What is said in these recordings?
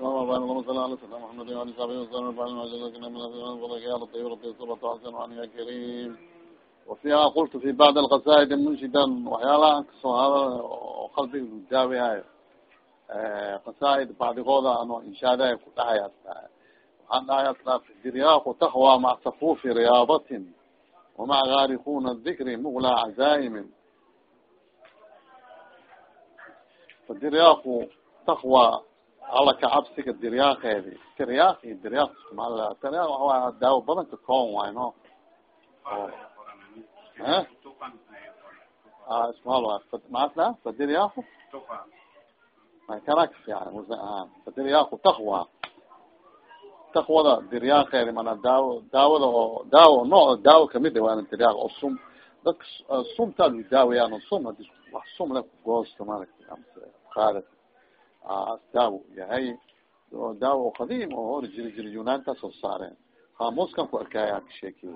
اللهم صل على سيدنا محمد وعلى صحبه وسلم وعلى جزاكنا من فضلك يا لطيف لطيف صبت وحسن وعن يا كريم وفيها قلت في بعض القصائد منشدا waxyaalaha kasoo hada oo qalbiga daawi hayo qasaa'id bacdigooda ano inshaadaha ku dhahaya waxaan dhahaya diryaaqu takwa maca safufi riyaadatin wamaca gaarikuna dikri mugla cazaa'imin fadiryaaqu takwa alla kacabsiga diryaaqeedi tiryaaqi diryaaq iskumaal tiryaaq waxawaay daawo badan ka koon waay no ismaal waay maasna fadiryaaqu kana ka fiican wasan ahaan. Fadiryaaqu takwa takwada diryaaqeedi mana daawo daawada oo daawo nooc daawo ka mid a waana diryaaq oo sum. Dadka sumtaa lagu daawayaan sum hadi wax sum le goosto maaragta qaada daawo yahay oo qadiim oo hor jiri jiri yunaanta soo saareen qaamuuskan ku arkaya ka sheekey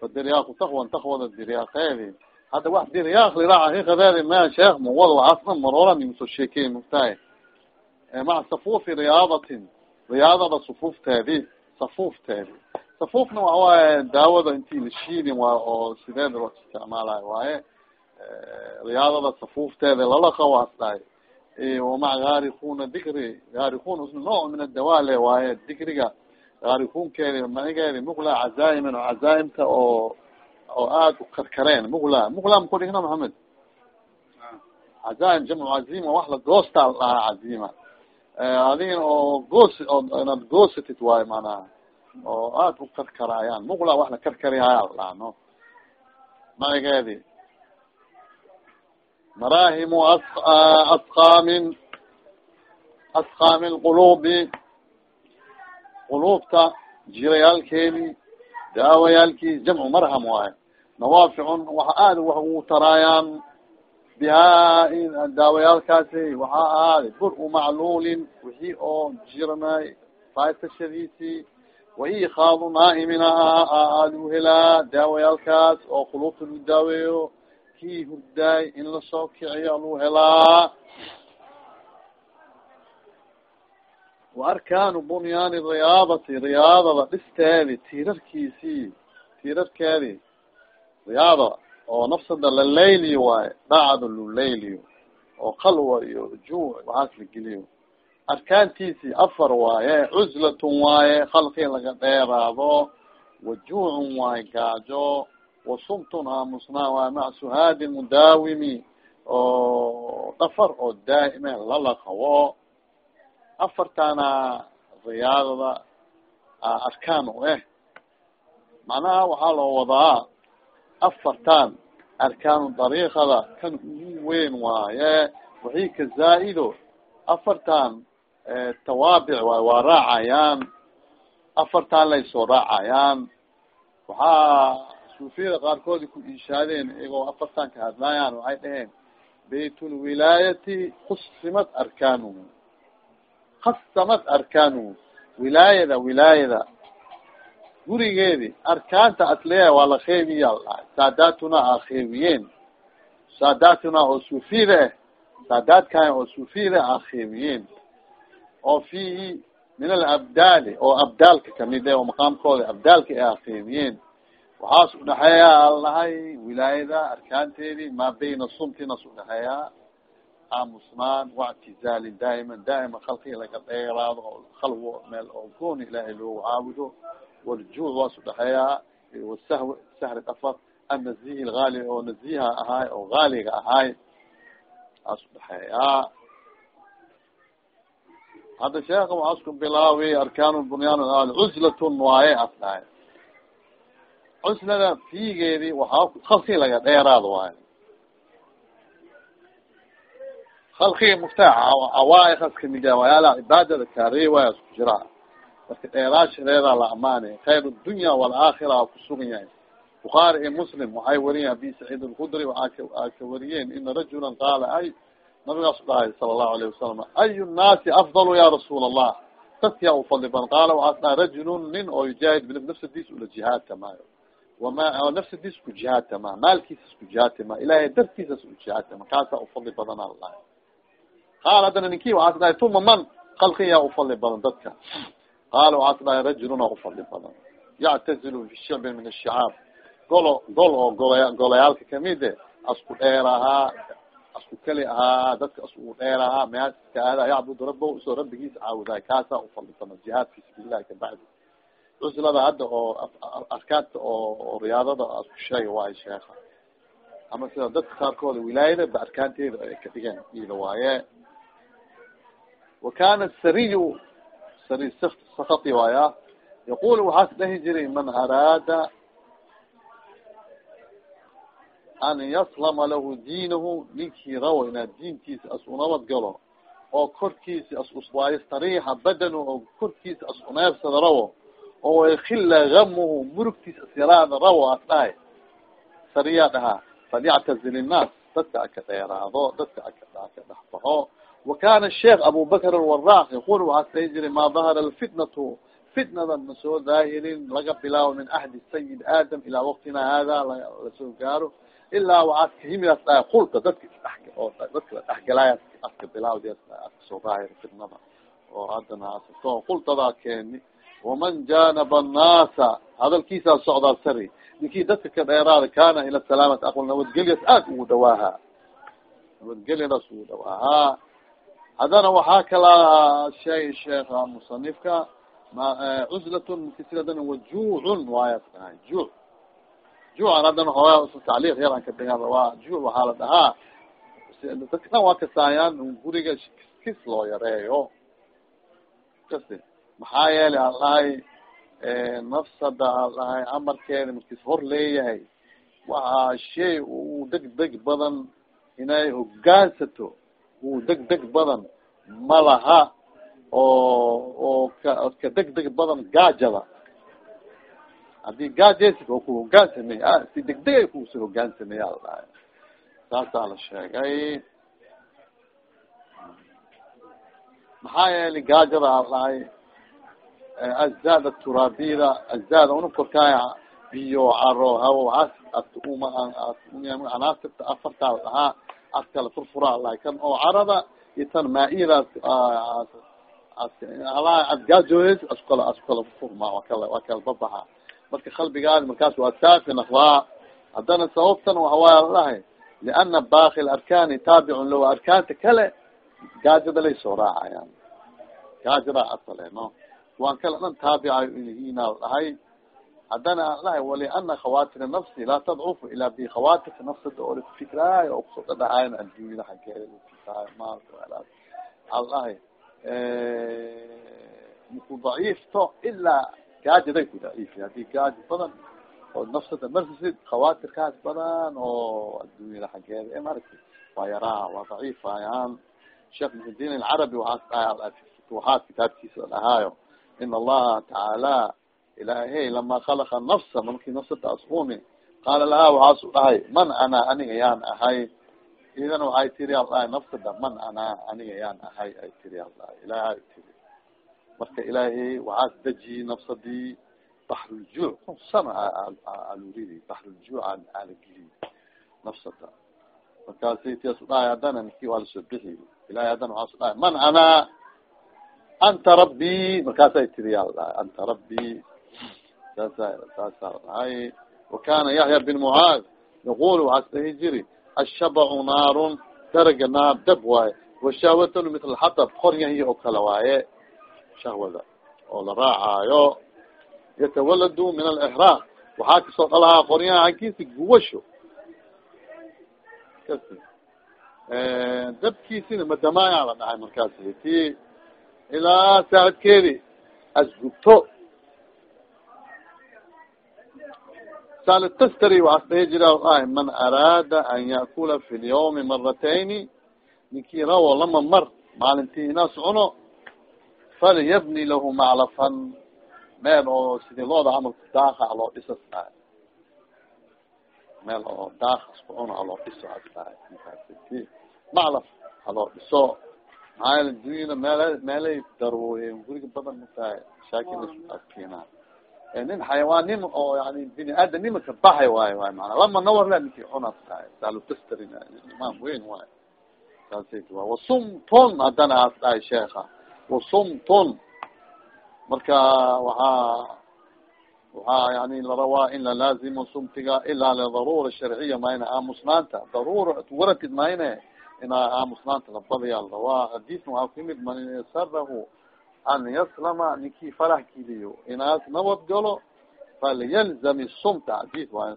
fadiryaaqu takwan takwada diryaaqeedi hadda wax diryaaq liraaca haqiiqadeedi ma sheekh mawad waxaasna maroran imusoo sheekey mugtahay maca safuufi riyaadatin riyaadada sufuufteedi safuufteedi safuufna waxa waaye daawada intii la shiidin waa oo sideeda loo isticmaalayo waaye riyaadada safuufteeda lalaqa waas dhahay wamaca gaarikuna dikri gaarikun isna nooc min adawale waaye dikriga gaarikunkeedi manigeedi mugla cazaa'iman oo cazaaimta oo oo aad u karkareen mugla mugla maku dhigna maxamed cazaaim jamcu cazima wax la goosta dhahaa cazima adigin oo goos inaad goosatid waayo manaha oo aad u karkaraayaan mugla wax la karkarihaya la dhaha no manigeedi marahimu asqaamin asqaami lqulubi quluubta jirayaalkeedi daawayaalkii jamcu marham waayo nawaaficun waxa aad wax ugu taraayaan bihaa daawayaalkaasi waxaa ahaaday bur-u macluulin wixii oo jirnay faysashadiisii waikaadu naaimina aadu helaa daawayaalkaas oo quluubta lagu daaweeyo kii hurdaay in la soo kiciyo lagu helaa. Waarkaanu bunyaani riyaadati riyaadada dhisteedi tiirarkiisii tiirarkeedi. Riyaada oo nafsada la layliyo waaye dhacda lu layliyo oo qalwa iyo juuc waxaas la geliyo. Arkaantiisii afar waaye cuzlatun waaye khalqii laga dheeraado wa juucun waaye gaajo wa sumtun aamusnaa waaye maca suhaadi mudaawimi oo dhafar oo daa'ime lalaqawo afartana riyaadada arkaan u eh. Macnaha waxaa loo wadaa afartan arkaanu dariiqada kan ugu weyn waaye wixii ka zaa-ido afartan tawaabic waay waa raacayaan. Afartan lay soo raacayaan. Waxaa suufiyada qaarkoodi ku inshaadeen iyagoo afartan ka hadlaayaan waxay dhaheen baytulwilaayati kusimad arkaanuhu kasamad arkaanuhu wilaayada wilaayada. Gurigeedi arkaanta asleeya waa la keebiya saadaatuna a keebiyeen saadaatuna oo suufiyada ah saadaadkan oo suufiyada a keebiyeen oo fiihi min alabdaali oo abdaalka ka mid e oo maqaamkooda abdaalka a keebiyeen waxaas udhaxeeya alahay wilaayada arkaanteedi maa bayna sumtinas udhaxeeya aamusnaan waictizaalin daa'iman daa'ima khalqii laga dheeraado khalwo meel oo gooni ilaahay loogu caabudo. Waljuuc waas udhaxeeyaa wasahw sahri dhafar annazihi lgaali oo naziha ahaay oo gaaliga ahaay aas udhaxeeyaa hadda sheeka waxaa isku bilaawi arkaan bunyaan al waaye as dhahay cuslada fiigeedi waxaa khalqii laga dheeraado waayo halkii muftaaxa awaa'ikas ka mid ah wayaalaha cibaadada kaarey waaya isku jiraa marka dheeraashadeeda la amaanay khayr dunya waalaakhira a kusugan yahay. Bukhaari iyo muslim waxay wariyeen abi saciid alkhudri waxaa ka wariyeen ina rajulan qaala ay nabigaas dhahay sala allahu alayhi wasalam ayu nnaasi afdalu ya rasuul allah dadkiyaa u fadli badan qaala waxaas dhahay rajulun nin oo yujaahid nafsadiis ula jihaadka maayo wama nafsadiis ku jihaadka maa maalkiisa isku jihaadka maa ilahay dartiisas u jihaadka ma kaasaa ufadli badana lahay qaal haddana ninki waxaas dhahay tuma man kalki yaa ufadli badan dadka qaala waxaa dhahay rajuluna ufadli badan yactazilu fi shicbin min ashicaab golo gol oo gola golayaalka kamide asku dheer ahaa asku keli ahaa dadka asku dheer ahaa measkaada yacbud rabo u soo rabbigiisa caabudaay kaasaa ufadli badan jihaad fi sabiililahi kabacdi cuslada hadda oo arkaanta oo riyaadada asku sheega waayo sheeka ama sida dadka qaarkooda wilaayada ba arkaanteeda ay ka dhigeen ida waaye. Wa kana sariy sari sakati waaya yaqul waxaas dhahi jiray man araada an yaslama lahu diinahu ninkii rawo inaad diintiisa as unabad galo oo korkiisa as uswaayo stariixa badanu oo korkiisa as uneebsada rawo oo waykila gamuhu murugtiisa asyaraada rawo as sariyaa dhahaa falyactazil innaas dadka aka dheeraado dadka aka aka dhexbaxo. Wa kana sheekh abubakr alwaraq yaqul waxaas dhahi jiray maa dahara alfitnatu fitnada ma daahirin laga bilaabo min ahdi sayid aadam ilaa waqtina hada la soo gaaro. Ilaa waaad kahimidaas dhahay kulka dadka isdhe oo dadka la dhexgalaaya aska bilaawd aska soo daahir fitnada. Oo haddana asato kultadaa keeni waman janaba annaasa hadalkiisaa socdaa sari ninkii dadka ka dheeraada kana ila salaamati aql nabadgelyaas aad ugu dhawaahaa nabadgelyadaas ugu dhawaahaa haddana waxaa kala shay sheekha musanifka ma cuzlatun mkasiradana wajuucun waayas dhahay juuc juucan haddana hooya tacliiq yar an ka dhigan waa juuc waxaa la dhahaa dadka dhan waa kasaayaan guriga kis loo yareeyo kasi maxaa yeelay aan dhahay nafsada aan amarkeeda markis hor leeyahay waxaa shay uu deg deg badan inay hogaansato uu deg deg badan malaha oo oo ka ka deg deg badan gaajada. Hadii gaajesi oo ku hogaansamey si deg deg ay kusi hogaansamey ala saasaa la sheegay. Maxaa yeelay gaajada ala dhahay azada turaabida azada una korkaaya biyo caro hawo waxaas uma anaasirta afartaa la dhahaa askala furfura alahay kan oo carada iyo tan maa-iyadaas ad gaajoodes askala askala furfurma waa kala waa kala babaxa marka qalbigaadi markaas waa saafi naqdaa haddana sababtan waxawaaya la dhahay liana baki larkaani taabicun low arkaanta kale gaajada lay soo raacayaan gaajada asale waan kale dhan taabicayo inhiina la dhahay haddana aan dhahay waliana khawaatir nafsi laa tadcufu ilaa bi khawaatirka nafsada oo lakufikraayo oo ku soo dhadhacayan adduunyada xageeda lakufikraayo maalka al dhahay maku daciifto ilaa gaajaday ku daciifi. Hadii gaaji badan oo nafsada marsisid khawaatirkaas badan oo adduunyada xageeda e maragti waa yaraa waa daciifayaan sheekh muxudiin alcarabi waxaas dhahay futuuxaat kitaabkiisa dhahaayo in allaha tacaala ilaahay lama khalaqa nafsa markii nafsada asumi qaala lahaa waxaasu dhahay man ana aniga yaan ahay idan waxay tiri al dhahay nafsada man ana aniga yaan ahay ay tiri al dhahay tiri marka ilaahay waxaas dejiyi nafsadii baxruljuuc sana aluridi baxruljuuc alagili nafsada markaasi tiasu dhahay haddana niki waa la soo bixi ilahay haddana waxaasu dhahay man ana anta rabbi markaasay tiri al dhahay anta rabbi saasa saasa dhahay wakana yahya bin mucaad yaqul waxaas dhahi jiri ashabacu naarun daraga naar dab waaye washahwatn mitl xatab qoryahiy oo kale waaye shahwada oo la raacaayo yatawaladu min alixraaq waxaa ka soo dhalahaa qoryaha xaggiisa guwasho dabkiisina madamaaya la dhahay markaas ti ilaa saacadkeedi asgubto salitastari waxaas dhahi jira dhahay man araada an yaakula fi lyawmi maratayni ninkii rawo lama mar maalintii inaas cuno falyabni lahu maclafan meel oo sidii looda camalka daaka aloo dhisas dhahay meel oo daaka isku cuno aloo dhiso maclaf haloo dhiso yele dunyada meel meelay darwooyeen guriga badan matahay shaakinaskina nin xayawaanim oo yani bini aadamnima ka baxay waayo waay maana lama nawarla ninki cunas dhahay salutastrin imaam weyn waayo saasay waa wasumton haddana as dhahay sheeka wasumtun marka waxaa waxaa yani larawaa in lalaazimo sumtiga ilaa lidaruura sharciya mayna aamusnaanta daruura waratid mayne inaa aamusnaanta labadayaa larawaa hadisna waxaa kumid man sarahu an yaslama ninkii farax kiliyo inaas nabad galo falyalzam sumta hadis waay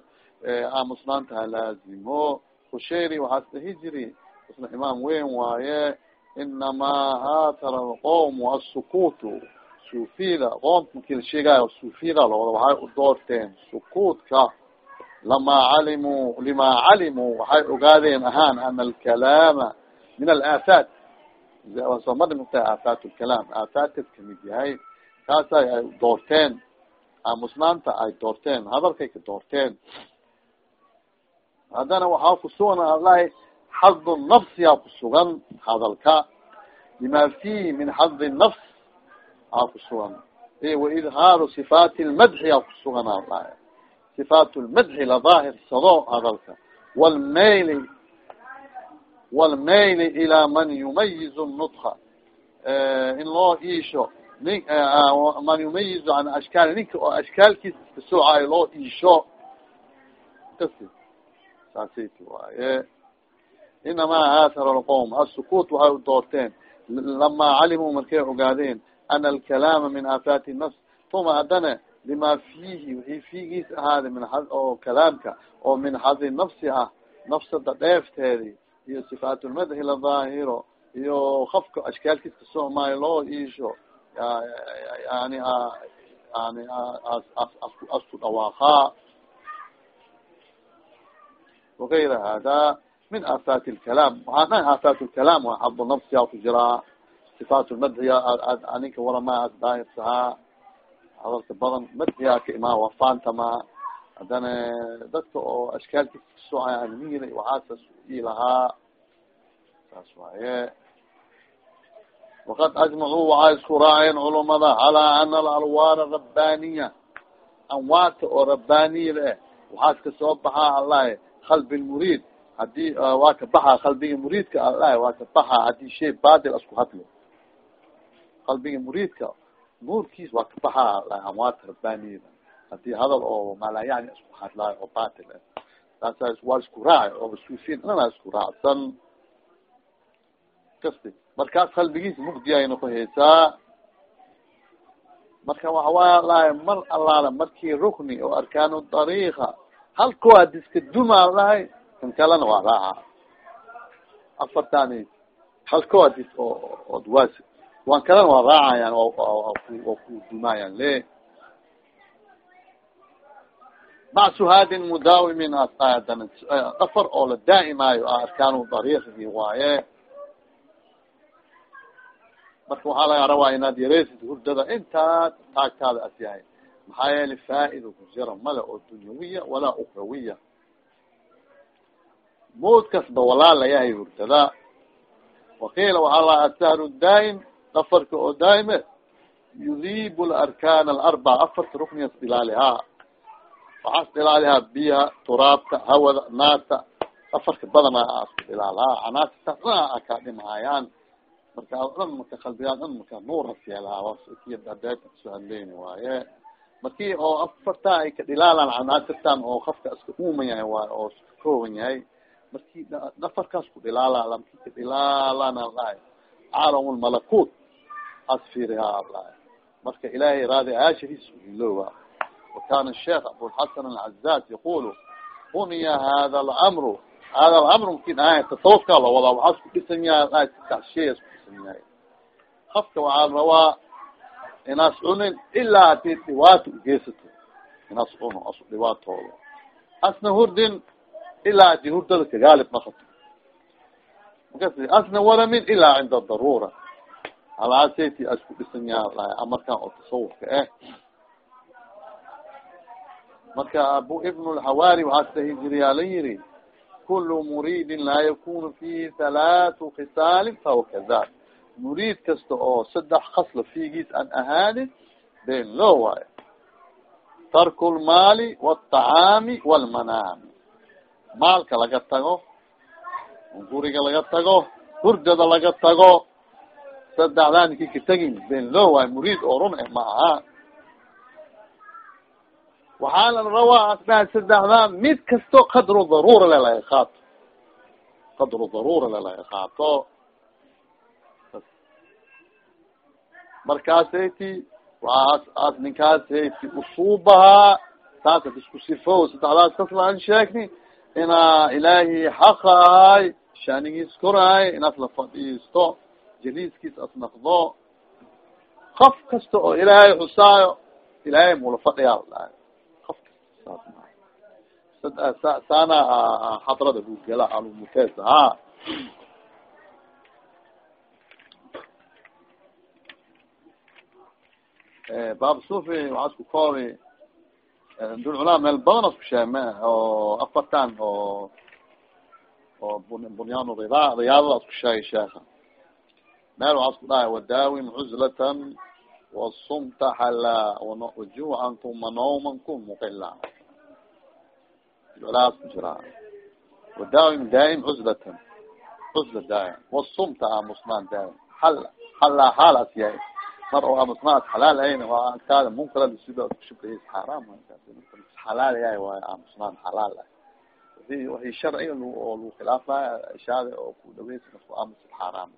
aamusnaanta halaazimo kusheeri waxaas dhahi jiri isna imaam weyn waaye inamaa aatara alqowm asukuutu sufida qoomka la sheegaayo sufida lawada waxay u doorteen sukuutka lamaa calimuu limaa calimuu waxay ogaadeen ahaan ana alkalaama min alaafaat soo mugtahay aafaat lkalaam aafaatkas ka mid yahay kaasay ay doorteen aamusnaanta ay doorteen hadalkay ka doorteen haddana waxaa kusugan alahi xadu nafsiyaa kusugan hadalka lima fihi min xadi nafs aa kusugan waidhaaru sifaati lmadxi aa kusugan alahi sifaat lmadxi ladaahirsado hadalka walmayli walmayli ilaa man yumayizu nudka in loo iisho nin man yumayizu an ashkaal ninka oo ashkaalkiisa iska soocaayo loo iisho saasayki waaye inamaa aahara lqowm asukut waxay u doorteen lamaa calimuu markay ogaadeen ana alkalaama min aafaati nafs tuma haddana lima fiihi wixii fiigiis ahaada min oo kalaamka oo min xadi nafsi ah nafsada dheefteedi iyo sifaat lmadxi la daahiro iyo kafka ashkaalkiis ka soo maayo loo iisho yani yani asku dhawaaqa wagayra hada min aafaat lkalaam waxaa dhahay aafaat lkalaam waa xadu nafsiyaa ku jiraa sifaat lmadxiya aninka warama daahirsahaa hadalka badan madxiyaa ka imaa waa fantama haddana dadka oo ashkaalkiisa kasocaya almihila waxaasas ilahaa saas waaye. Waqad ajmacuu waxay isku raaceen culumada calaa ana alalwaara rabbaniya anwaarta oo rabbaniyada eh waxaas ka soo baxaa alahi qalbi lmuriid haddii waa ka baxaa qalbiga muriidka alahi waa ka baxaa haddii shay batil asku hadlo. Qalbiga muriidka nuurkiis waa ka baxaa alahi anwaarta rabbaniyada haddii hadal oo malayani isku hadlaayo oo batil saasa waa isku raaci oo suufiin dhanaa isku raacsan. Kasti markaas qalbigiisa mugdiya ayna ku haysaa. Marka waxawaaya lahay mar allaala markii rukni oo arkaanu dariika halkoo hadiska dumaa lahay kan kalena waa raaca. Afartani halkoo hadis oo odwaas wan kalena waa raacayaan waa ku dumaayaan le mac suhaadin mudaawimin aadana afar oo la daa'imaayo arkaanu dariikigi waaye marka waxaa laga rabaa inaad yareysid hurdada intaad taagtaada as yahay. Maxaa yeele faaida ku male oo dunyawiya walaa ukrawiya mood kasba walaa layahay hurdada. Wakiila waxaa la asahru daa'im dafarka oo daa'ime yudiib larkaan alarbac afarta ruknias dhilaalihaa waxaas dhilaalihaa biyaha turaabta hawada naarta dafarka badana asku dhilaalahaa canaasita dhan akaa dhimahayaan marka dhan marka qalbigaa dhan marka nuuras yeelaa soo hadleyni waaye marki oo afarta ay ka dhilaalaan canaasirtan oo kafka iska uuman yahay waay oo iska kooban yahay marki nafarkaas ku dhilaala lamki ka caalam lmalakut as fiirihaa lahay marka ilaahay raadi aashadiis hilooba wakana sheekh abulxasan alcazaz yaqulu buniya hada alcamru hada alcamru maki dhahay tasawufkaa la wadaa waxaa isku dhisan yahay shay isku dhisan yahay. Kafka waxaa rabaa inaas cunin ilaa haddii dhibaato ugeysato inaas cuno asu dhibaatooda. Asna hurdin ilaa haddii hurdada kagaalib naqato makas asna waramin ilaa cinda daruura halaaseti asku dhisan yaalahay amarkan oo tasawufka eh. Marka abu ibn lhawaari waxaa sahi jiriyaalan yiri kulu muridin laa yakunu fihi halaatu khisaalin fahuwa kadab murid kasta oo saddex khasla fiigiis aan ahaanin been loo waayo. Tarku lmaali watacaami walmanaami maalka laga tago guriga laga tago hurdada laga tago sadexdaa ninki katagin benlo waay muriid oo run e ma aha. Waxaa la rawaa asdhaha sadexdaa mid kasto qadru daruura le laga qaato. Qadru daruura le laga qaato. Markaasati waaas as ninkaasati usuubahaa saasat isku sifo sadexdaas kaslaan sheegni inaa ilaahi xaqahay shaanigiis koraay inaas la fadhiisto jaliiskiis as naqdo. Kaf kasta oo ilaahay xusaayo ilaahay mula fadhiyaa dhahay kaf kasta saana xadrada gugala alumutees ha baab sufi waxaa isku koobi. Dul culama meel badan asku sheeme oo afartan oo oo bunyaan rida riyaadada asku sheegay sheeka meel waxaa isku dhahay wadaawim cuzlatan wasumta xala wajuucan kuma nawman kun muqila dulaas ku jiraa wadaawim daa'im cuzlatan cuzla daa'im wasumta aamusnaan daa'im xala xala xaal as yahay mar oo aamusnaad xalaal ahayn waa agtaada munkara sida kushubkays xaaraam xalaal yahay waayo aamusnaan xalaal ah waxii sharciga oo lagu khilaafaya ishaada oo ku dhaweysa nasku aamus xaaraam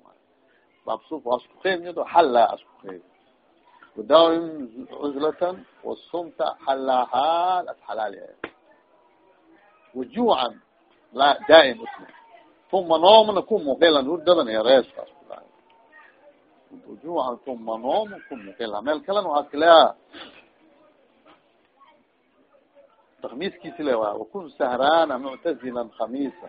baabsuf waa isku qeyb mido xalla isku qeyb wadaawim cuzlatan wasumta xallaa xaal as xalaal yahay wajuucan la daa'im isma uma noomna ku muqilan hurdadan iyo reeskaas ujuucan uma noom ku muqila. Meel kalena waxaa iska leeya takmiiskiisi le waay wakun sahraana muctazilan khamiisa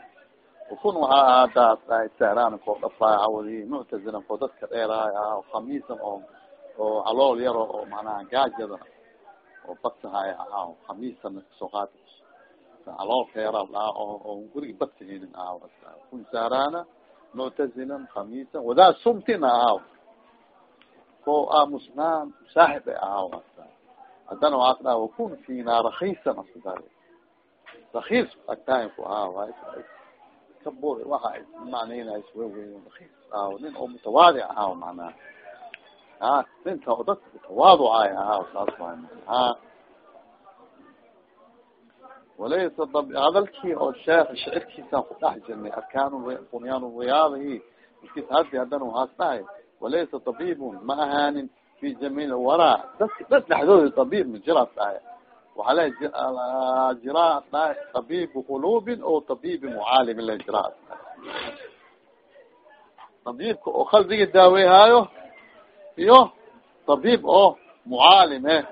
wakun waxaa ahaadaas dhahay sahraana koo dhafaay cawadi muctazilan koo dadka dheeraay ah khamiisan oo oo calool yaro oo manaha gaajada oo badsahay ahaa khamiisan ka soo qaati caloolka yaraa dhaha oo oo guriga badsahaynin ahaa kun sahraana muctazilan khamiisan wadaa sumtina ahaa ko aamusnaan saaxib ay ahaa haddana waxaa dhaha wakun fiina rakiisan asda rakiis agtahay ku ahaa macnaynays waweyn rakiis aaw nin oo mutawaadic ahaa macnaha a ninka oo dadka mutawaaducay ahaa saas waay ha walaysa hadalkii oo sheekh shicirkiisaan ku dhex jirnay arkaan bunyaan riyaadihi markiis hadi haddana waxaas dhahay walaysa tabibun ma ahaanin fi jamiil waraa dadka dad dhexdooda tabiib ma jiraas dhahay waxaa le jiraas dhahay tabibu qulubin o tabibi mucaalimin le jiraas tabiibka oo qalbiga daaweyhaayo iyo tabiib oo mucaalim eh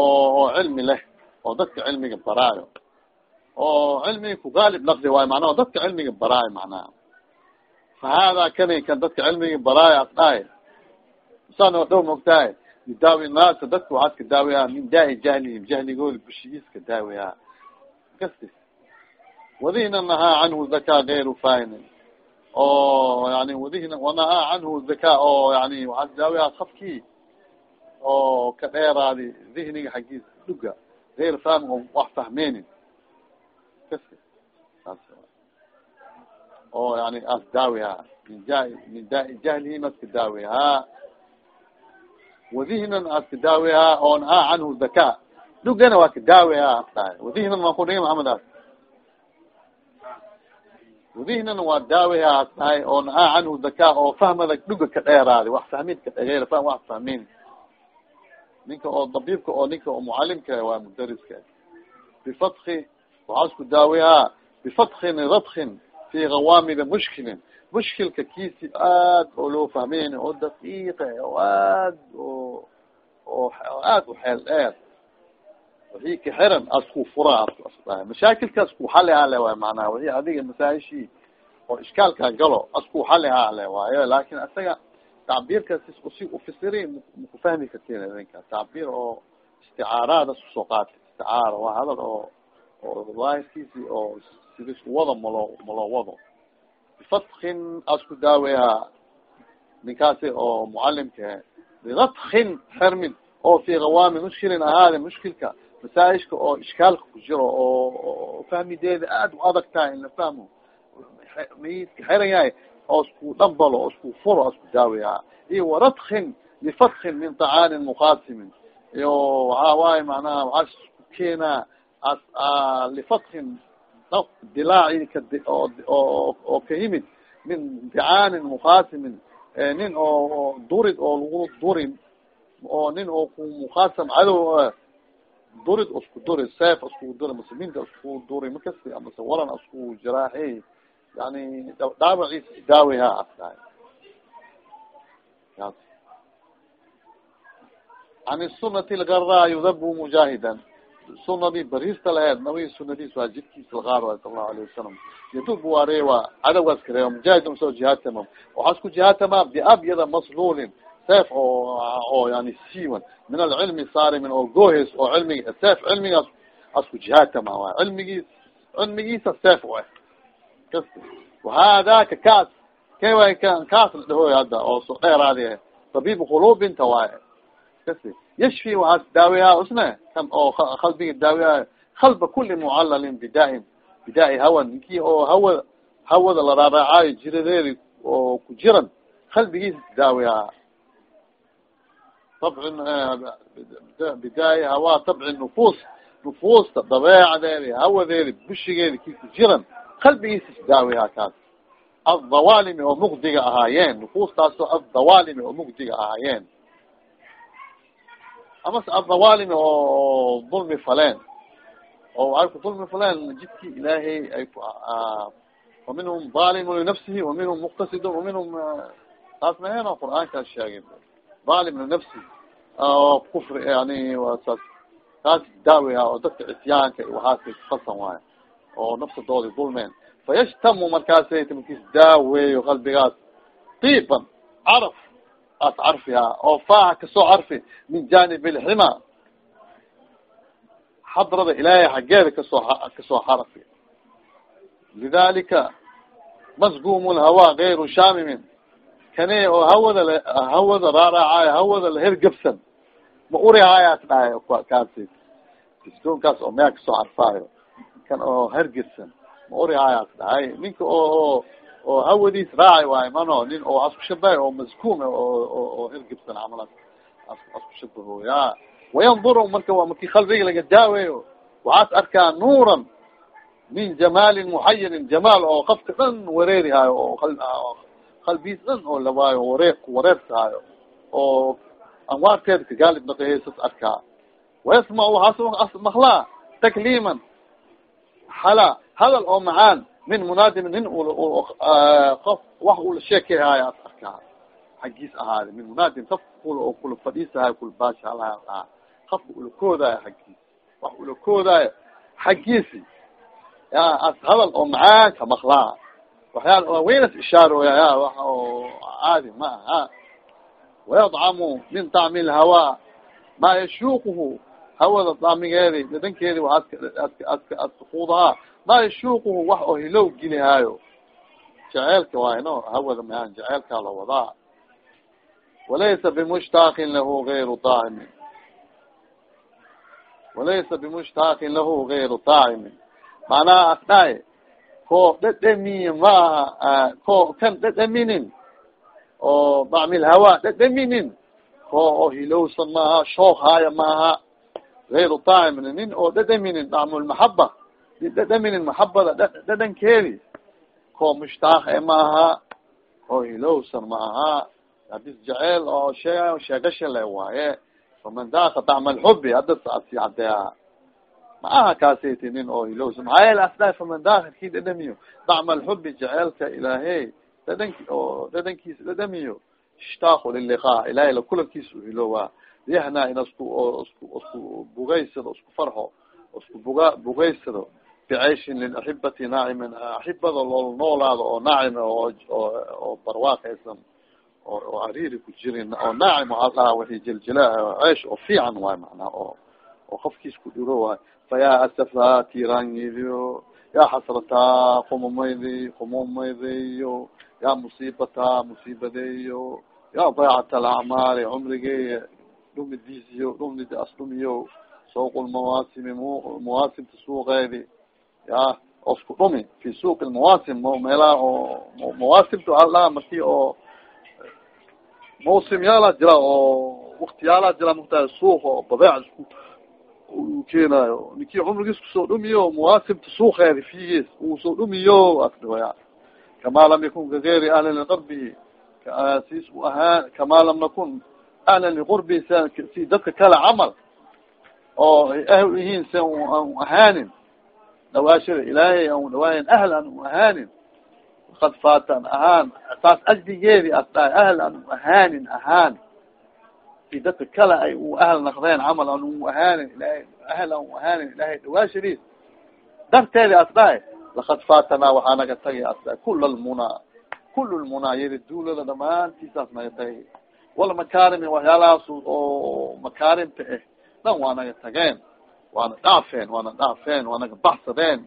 oo oo cilmi leh oo dadka cilmiga baraayo oo cilmiga kugaalib naqdi waayo macnaha dadka cilmiga baraayo macnaha fa hada kani kan dadka cilmiga baraayo as dhahay san oo dhow mogtahay yudaawi naasa dadka waxaad ka daawayaa min daai jahlihim jahligooda bushigiis ka daawayaa kastis wadihna nahaa canhu zakaa gayru fahinin oo yani wadihna wanahaa canhu zakaa oo yani waxaad daawayaa qafkii oo ka dheeraadi dihniga xaggiisa dhuga gayr fahmin oo wax fahmeynin kastis oo yani as daawihaa min ja min daai jahlihim as ka daawihaa wadihnan as kadaawihaa oo nahaa canhu zaka dhugana waa kadaawihaa asdahay wadihnan waa kudhigi maxamed as wadihnan waa daawihaa as dhahay oo nahaa canhu zaka oo fahmada dhuga ka dheeraadi wax fahmid ka dhegeer wax fahmin ninka oo dabiibka oo ninka oo mucalimka waa mudariska bifatki waxaa isku daawihaa bifatkin radkin fi gawaamida mushkilin mushkilka kiisi aad oo loo fahmeyn oo daqiiqa oo aad oo oo aad uxeel dheer wixii ka xiran asku fura asdahay mashaakilkaas ku xali hale waay macnaha wixii adiga masaahishii oo ishkaalkaa galo asku xali hale waayo laakin isaga tacbiirkaas si ufisiri maku fahmi kartin idinka tacbiir oo isticaaraada susoo qaata isticaara waa hadal oo oo daahirkiisi oo sida isku wado malo malo wado bifatkin asku daaweyaa ninkaasi oo mucalimka biratkin xermin oo fi kawaami mushkilin ahaade mushkilka masaaishka oo ishkaalka ku jiro oo fahmideeda aad u adag tahay in la fahmo mayidka xeran yahay oo isku dhambalo oo isku furo o isku daaweyaa iyo waradkin lifatkin min tacaanin muqasimin iyo waxaa waaye manaha waxaa isku keenaa lifatkin dilaaci oo ka yimid min dicaanin muqasimin nin oo durid oo lagu durin oo nin oo ku muqasam cadow durid isku duri seef isku duri muslimiinta isku duri makasi amase waran isku jiraaxey yani dhaawaciis daawiha asdahay an sunati lgara yudabu mujaahidan sunadii bariista laheed nabi sunadiis waa jidkiis lagaar waay sala allahu alayh wasalam yadub wareewa cadowgaas kareewa mujaahid u soo jihaadtama waxaa isku jihaadtama biabyada maslulin seef oo oo yani siwan min alcilmi saarimin oo gooheys oo cilmig seef cilmigaas asku jihaadtama waay cilmigiis cilmigiisa seef u ah kas wahadaka kaas kay waay kaas la dhahoy hadda oo so dheeraadi tabiib qulubinta waay kasi yashfi waxaas daawiyaa usne kan oo qalbiga daawiyaa kalba kuli mucalalin bidain bidaai hawan ninkii oo hawa hawada la raaraacayo jiradeedi oo ku jiran qalbigiisa daawiyaa tabcin bidaai hawa tabci nufuus nufuusta dabeecdeedi hawadeedi bushigeedi kii ku jiran qalbigiisa daawiyaa kaas aldawaalimi oo mugdiga ahaayeen nufuustaasoo aldawaalimi oo mugdiga ahaayeen amase adawaalimi oo dulmi faleen oo ay ku dulmi faleen jidki ilaahay ay ku wa minhum zalimun linafsihi wa minhum minhum taas maheen oo qur'aankaas sheegay zalim linafsi oo kufri yani saas taas daawi oo dadka cisyaanka waxaasay kukasan waayo oo nafsadoodi dulmeen fayashtamu markaasay markiis daaweeyo qalbigaas tiiban caraf as carfiha oo faaha ka soo carfi min janib lxima xadrada ilaahay xaggeeda ka soo ka soo xarfi lidalika masgum lhawa gayru shaamimin kane oo hawada hawada raaraacayo hawada lahergebsan ma urihayaas dhahay kaasi isdoonkaas oo mea ka soo carfaayo kan oo hergebsan ma urihayaas dhahay ninka oo oo hawadiis raaci waayo mano nin oo asku shabahay oo maskuum oo hergebsan camalas asku shabaho ya wayanduru marka waa marki qalbiga laga daaweeyo waxaas arkaa nuuran min jamaalin muxayirin jamaal oo qafka dhan wareerihaayo oo qalbiis dhan oo lawaayo wareer wareersahaayo oo anwaarteeda kagaalib naqaheysas arkaa. Wayasmac waxaas maklaa takliiman hala hadal oo macaan min munaadimin nin qof wax ula sheekeyhaayo as arkaa. Xaggiis ahaada min munaadim kaf kul oo kula fadhiisahayo kula baashalaha ah kafka ula koodaayo xaggiis wax ula koodaayo xaggiisi. Ya as hadal oo macaanka maklaa waxyaala waynas ishaaroya ya wax oo caadi ma aha. Wayadcamu min tacmi lhawa maa yashuuquhu hawada dacmigeedi dadankeedi waaskakuudahaa maa yashuuquhu wax oo hilow gelihaayo jaceelka waay no hawada maan jaceelkaa la wadaa. Walaysa bimushtaakin lahu gayru daacimin walaysa bimushtaakin lahu gayru daacimin macnaha asdhaay ko dhedhemiye maaha ko kan dhedheminin oo dacmilhawa dhedheminin ko oo hilowsan maaha shook haaya maaha gayru daacimin nin oo dhedheminin dacmulmaxaba dhedheminin maxabada dhedhankeedi ko mushtaak e maaha oo hilowsan maaha hadis jaceel oo sheegayo sheegasha le waaye faman daaka dacma alxubi hadda saasi cadeeya ma aha kaasati nin oo hilowsan maxaa yeele asdaa faman daaka kii dhedhamiyo dacma alxubi jaceelka ilaahey dhedhanki oo dhedhankiisa dhedhamiyo ishtaaqu liliqaa ilahay la kulankiisa uhiloowa yahna in isku isku isku bugaysado isku farxo isku buga bugaysado bicayshin lilaxibati naacimin axibada lool noolaado oo naacim oo barwaaqaysan oo ariiri ku jirin oo naacim waxaa dhahaa wixii jiljila ceesh oo fiican waay macnaa oo oo qofkiis ku dhiro waay fayaa asafa tiranyidiyo yaa xasrataa qumumaydi qumumaydiyo yaa musiibataa musiibadeeyo yaa daycat alacmaali cumrigeeya dhumidiisiyo dhumidi asdhumiyo suuq lmawaasimi mawaasimta suuqeedi ya oo isku dhumi fi suuq lmawaasim meelaha oo mawaasimta waaa marki oo mawsim jira oo waktiyaalaa jira mata suuq oo badeec isku keenayo ninkii cumrigiis ku soo dhumiyo mawaasimta suuqeedi figiis uu soo dhumiyo asdhiwaya kama lam yakun kagayri ahli liqarbihi sis u ahaan kama lam nakun ahlan liqurbihi si dadka kale camal oo ay ahl yihiin si an ahaanin dhawaashada ilaahay an dhawaayan ahl an u ahaanin kad faatan ahaan saas ajdigeedi as dhahay ahl an u ahaanin ahaan si dadka kale ay u ahl naqdeen camal an u ahaanin ilahay ahl an u ahaanin ilahay dhawaashadiis darteedi as dhahay lakad faatana waxaa naga tagay as dhahay kula lmunaa kul lmunaa yadi duulada dhamaantiisaas naga tagay wala makaarimi waxyaalahaas oo makaarimta ah dhan waa naga tageen waana dhaafeen waana dhaafeen waa naga baxsadeen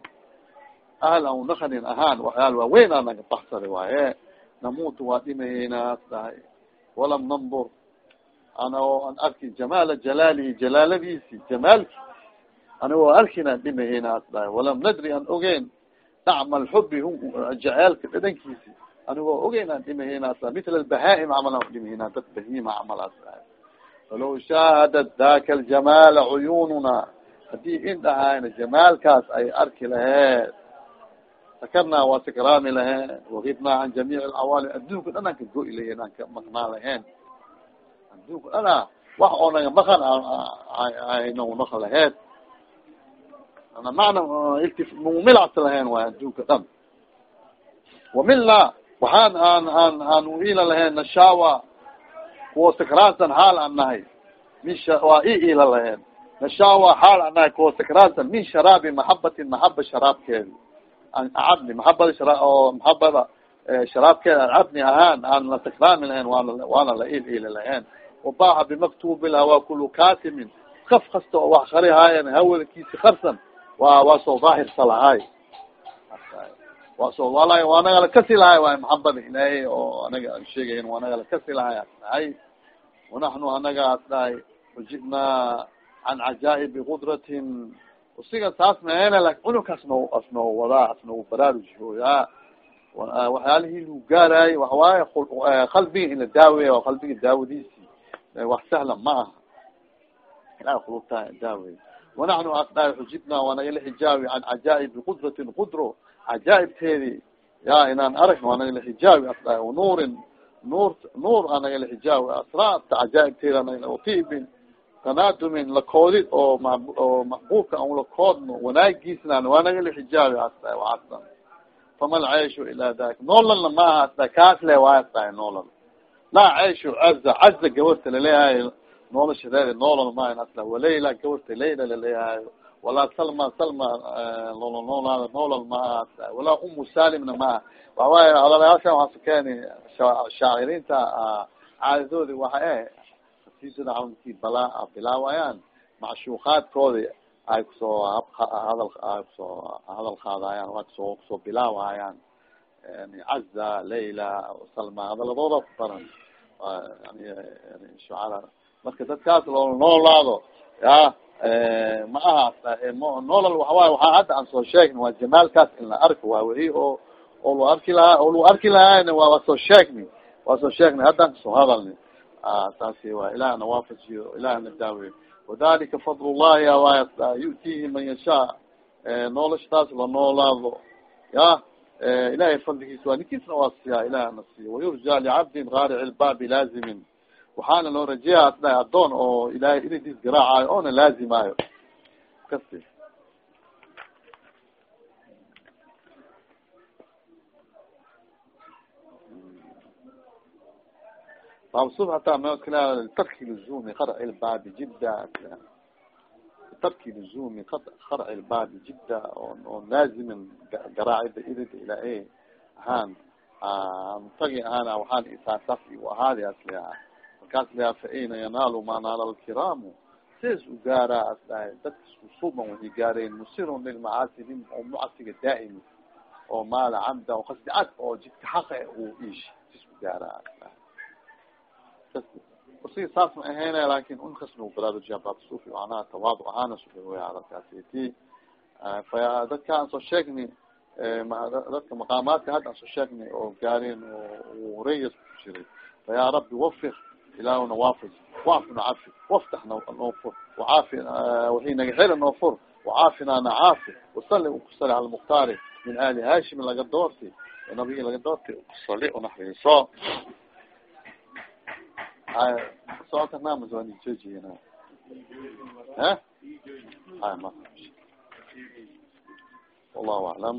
ahl an nakanin ahaan waxyaal waaweyn aa naga baxsada waaye namuutu waa dhimayeynaas dhahay walam nandur ana oo an jamaala jalaalihi jalaaladiisi jamaalki anigoo arkina dhimayeynaas dhahay walam nadri an ogeyn dacma alxubi jaceelka dhadhankiisi anigoo ogeyn aan dhimayeynaas dhahay mitla albahaaim camal aan dhimayeyna dad bahiima camalaas dhahay falaw shaahadat daka aljamaala cuyuununa haddii in dhahayna jamaalkaas ay arki laheed sakarnaa waa sakraami laheen wagibnaa can jamiic alcawaalim adduunka dhan aan ka go-i lahen aan ka maqnaa lahen adduunka dhana wax oo naga makan aynagu naq laheed ana macna ilti mumilacsa lahayn waay adduunka dhan. Wamilna waxaan aan aan aan uila lahayn nashawa kuwa sakraansan xaal aan nahay. Min waa i ila lahayn nashawa xaal aan nahay kuwa sakraansan min sharaabi maxabatin maxaba sharaabkeedi an cabni maxabada shara oo maxabada sharaabkeeda an cabni ahaan aan la sakraami lahayn waana waana la il ili lahayn wabaaxa bimaktubi lhawaa kulu katimin kaf kasta oo wax karihaayan hawalkiisi karsan wa waa soo daahirsa lahaay waa soo wala waa naga lakasi lahay waay maxabada ilaahay oo anaga an sheegayn waa naga lakasi lahay as dhahay wanaxnu anaga as dhahay can cajaa'ibi kudratin usiga saas mahena laakiin cunugkaas no asnoo wadaa asnoo baraarujooya waxyaalihii lagu gaaraay waxawaaye qalbiga in daaweya waa qalbiga daawadiisi wax sahla ma aha ilaha kulubtaa daawey wanaxnu asdhaay xujibnaa waa nagala xijaawi can cajaa'ibi qudratin qudro cajaa'ibteedi ya inaan aragn waa nagala xijaawi asdhaay nuurin nuur nuur aa nagala xijaawi asraarta cajaa'ibteedi anagala tibin tanaadumin lakoodid oo oo maxbuubka an lakoodno wanaagiisnan waa nagala xijaawi asdhaay waasdan fama alceishu ilaa daka noolalna maaha asdha kaas le waay asdhaay noolal. Laa ceishu caza caza gabarta la leeyahay noolashadeeda noolal maahan asla walayla gabarta layla laleeyahayo walaa salma salma lolo noolaada noolal maaha asla walaa umu salimna maaha waxawaaye hadalayaashan waxaa sukeeni shaaciriinta caadadoodi waxa eh kasiisada camalkii balaa bilaawayaan. Macshuuqaadkoodi ay ku soo hadal ay ku soo hadal qaadayaan waa ku soo ku soo bilaawayaan. Yani caza layla salma hadaladooda ku yani shucara marka dadkaas loo noolaado ya ma aha noolal waxawaaye waxaa hadda aan soo sheegn waa jamaalkaas in la arko waa weli oo oo lu arki lahaa oo lu arki lahaayna waa waa soo sheegni waa soo sheegni haddaan ka soo hadalni saasi waa ilahna waafajiyo ilahna daaweyo wadalika fadl llahi awaaya yu'tihi man yashaa noolashadaas la noolaado ya ilahay fadligiisa waa ninkiisna waa siyaa ilahna siiyo wayurja licabdin gaaric lbaabi laazimin waxaana loo rajeeya adoon oo ilahay iridiis garaacayo oona laazimaayo kasi tarki luzumi qarci lbaabi jida tarki luzumi qarci lbaabi jida oo laazimin garaacida irida ilaa ahaan mutagi ahaan waxaan isaasaf ahaadi aslia markaas laa fa ayna yanaalu ma naala lkiraamu sees u gaaraa as dhahay dadka susuban waxay gaareen musirun lilmacaasi nin oo mucasiga daa'imi oo maala camda oo qasdi cad oo jidka xaqa usiga saas ma ahayna laakiin unkasna u baraarujiya babsufi macnaha tawaadu ahaana suwaya hadalkaasiti fa dadka aan soo sheegni dadka maqaamaadka hadda aan soo sheegnay oo gaareen oo reyas ku jiray fa yaa rabbi wafir ilaahuna waafij wacfina cafi waftaxna noo fur wacaafi waxii naga xela noo fur wacaafinana caafi wasali kusali cala mukhtaari min ali hashim laga doorti nabigi laga doorti kusali unaxriiso socota namas waa nijoojiyena ha ay ma wallahu aclam